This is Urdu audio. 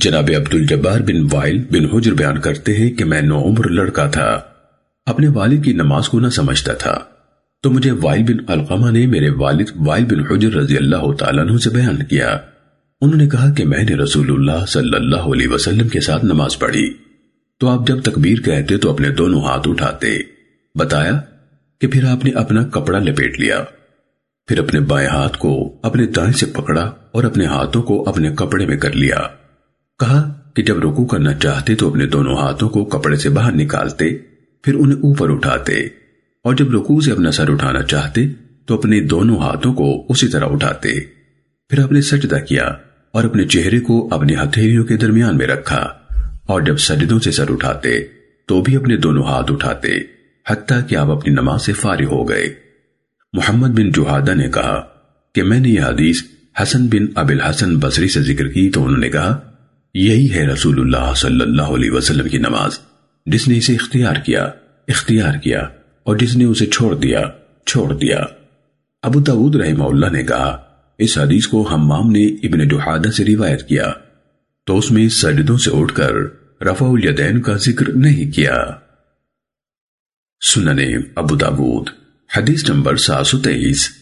جناب عبد الجبار بن وائل بن حجر بیان کرتے ہیں کہ میں نو عمر لڑکا تھا۔ اپنے والد کی نماز کو نہ سمجھتا تھا۔ تو مجھے وائل بن القمہ نے میرے والد وائل بن حجر رضی اللہ تعالیٰ عنہ سے بیان کیا۔ انہوں نے کہا کہ میں نے رسول اللہ صلی اللہ علیہ وسلم کے ساتھ نماز پڑھی۔ تو آپ جب تکبیر کہتے تو اپنے دونوں ہاتھ اٹھاتے۔ بتایا کہ پھر آپ نے اپنا کپڑا لپیٹ لیا۔ پھر اپنے بائیں ہاتھ کو اپنے دائیں سے پکڑا اور اپنے ہاتھوں کو اپنے کپڑے میں کر لیا۔ کہا کہ جب رکو کرنا چاہتے تو اپنے دونوں ہاتھوں کو کپڑے سے باہر نکالتے، پھر انہیں اوپر اٹھاتے۔ اور جب رکو سے اپنا سر اٹھانا چاہتے تو اپنے دونوں ہاتھوں کو اسی طرح اٹھاتے۔ پھر اپنے سجدہ کیا اور اپنے چہرے کو اپنی ہتھیلیوں کے درمیان میں رکھا۔ اور جب سجدوں سے سر اٹھاتے تو بھی اپنے دونوں ہاتھ اٹھاتے، حتیٰ کہ آپ اپنی نماز سے فارغ ہو گئے۔ محمد بن جوہادہ نے کہا کہ میں نے یہ حدیث حسن بن اب الحسن بصری سے ذکر کی تو انہوں نے کہا یہی ہے رسول اللہ صلی اللہ علیہ وسلم کی نماز۔ جس نے اسے اختیار کیا اختیار کیا، اور جس نے اسے چھوڑ دیا چھوڑ دیا۔ ابو داود رحمہ اللہ نے کہا، اس حدیث کو حمام نے ابن جوحادہ سے روایت کیا۔ تو اس میں سجدوں سے اٹھ کر رفع الیدین کا ذکر نہیں کیا۔ سننے ابو داود حدیث نمبر سات سو تیئیس۔